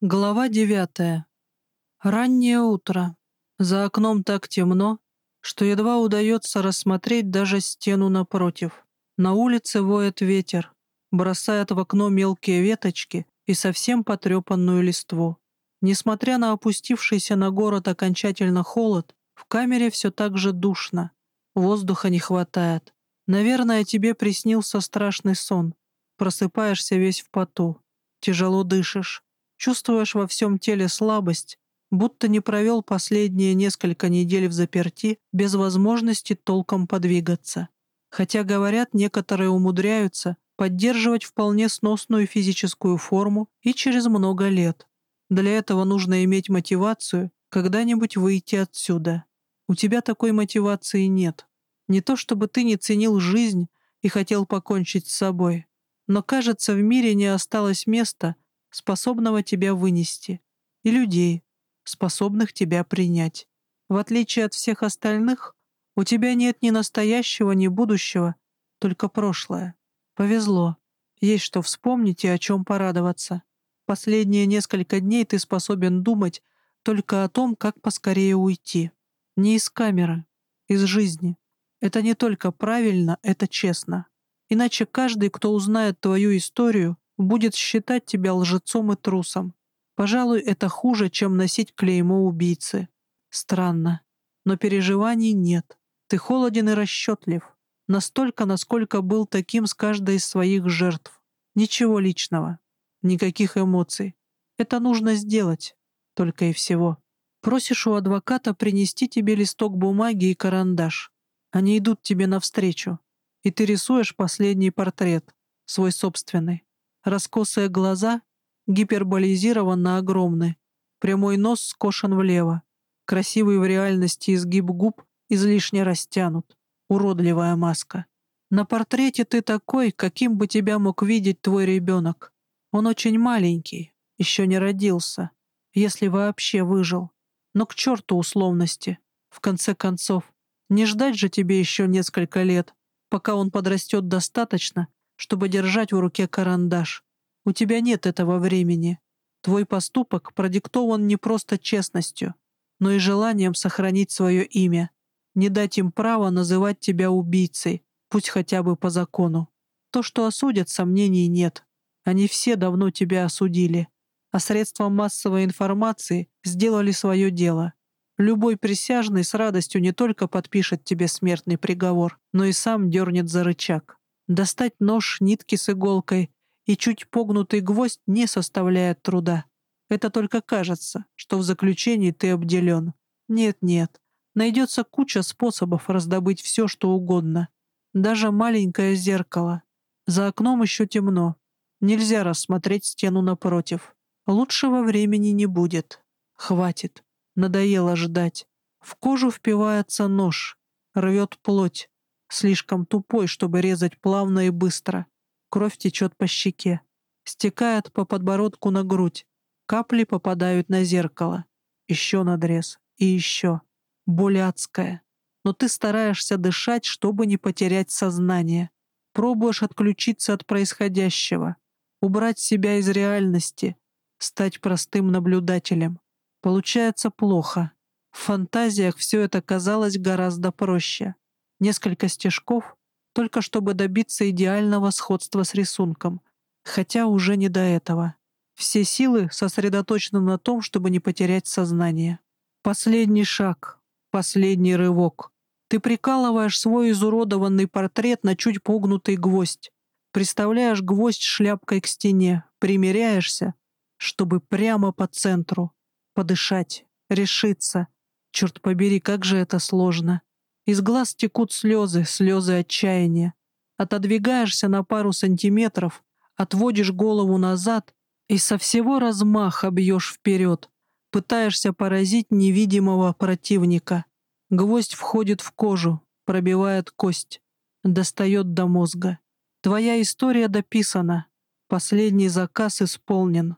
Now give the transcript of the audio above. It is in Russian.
Глава девятая. Раннее утро. За окном так темно, что едва удается рассмотреть даже стену напротив. На улице воет ветер, бросает в окно мелкие веточки и совсем потрепанную листву. Несмотря на опустившийся на город окончательно холод, в камере все так же душно. Воздуха не хватает. Наверное, тебе приснился страшный сон. Просыпаешься весь в поту. Тяжело дышишь. Чувствуешь во всем теле слабость, будто не провел последние несколько недель в заперти без возможности толком подвигаться. Хотя, говорят, некоторые умудряются поддерживать вполне сносную физическую форму и через много лет. Для этого нужно иметь мотивацию когда-нибудь выйти отсюда. У тебя такой мотивации нет. Не то чтобы ты не ценил жизнь и хотел покончить с собой, но, кажется, в мире не осталось места, способного тебя вынести, и людей, способных тебя принять. В отличие от всех остальных, у тебя нет ни настоящего, ни будущего, только прошлое. Повезло. Есть что вспомнить и о чем порадоваться. Последние несколько дней ты способен думать только о том, как поскорее уйти. Не из камеры, из жизни. Это не только правильно, это честно. Иначе каждый, кто узнает твою историю, будет считать тебя лжецом и трусом. Пожалуй, это хуже, чем носить клеймо убийцы. Странно. Но переживаний нет. Ты холоден и расчетлив. Настолько, насколько был таким с каждой из своих жертв. Ничего личного. Никаких эмоций. Это нужно сделать. Только и всего. Просишь у адвоката принести тебе листок бумаги и карандаш. Они идут тебе навстречу. И ты рисуешь последний портрет, свой собственный. Раскосые глаза гиперболизированно огромны, прямой нос скошен влево, красивый в реальности изгиб губ излишне растянут, уродливая маска. На портрете ты такой, каким бы тебя мог видеть твой ребенок. Он очень маленький, еще не родился, если вообще выжил. Но к черту условности. В конце концов, не ждать же тебе еще несколько лет, пока он подрастет достаточно, чтобы держать в руке карандаш. У тебя нет этого времени. Твой поступок продиктован не просто честностью, но и желанием сохранить свое имя, не дать им права называть тебя убийцей, пусть хотя бы по закону. То, что осудят, сомнений нет. Они все давно тебя осудили, а средства массовой информации сделали свое дело. Любой присяжный с радостью не только подпишет тебе смертный приговор, но и сам дернет за рычаг. Достать нож, нитки с иголкой и чуть погнутый гвоздь не составляет труда. Это только кажется, что в заключении ты обделен. Нет-нет, найдется куча способов раздобыть все, что угодно. Даже маленькое зеркало. За окном еще темно. Нельзя рассмотреть стену напротив. Лучшего времени не будет. Хватит. Надоело ждать. В кожу впивается нож. Рвет плоть слишком тупой, чтобы резать плавно и быстро. Кровь течет по щеке, стекает по подбородку на грудь. Капли попадают на зеркало. Еще надрез. И еще. Боль адская. Но ты стараешься дышать, чтобы не потерять сознание. Пробуешь отключиться от происходящего. Убрать себя из реальности. Стать простым наблюдателем. Получается плохо. В фантазиях все это казалось гораздо проще несколько стежков, только чтобы добиться идеального сходства с рисунком, хотя уже не до этого. Все силы сосредоточены на том, чтобы не потерять сознание. Последний шаг, последний рывок. Ты прикалываешь свой изуродованный портрет на чуть погнутый гвоздь, приставляешь гвоздь шляпкой к стене, примеряешься, чтобы прямо по центру подышать, решиться. Черт побери, как же это сложно. Из глаз текут слезы, слезы отчаяния. Отодвигаешься на пару сантиметров, отводишь голову назад и со всего размаха бьешь вперед. Пытаешься поразить невидимого противника. Гвоздь входит в кожу, пробивает кость, достает до мозга. Твоя история дописана. Последний заказ исполнен.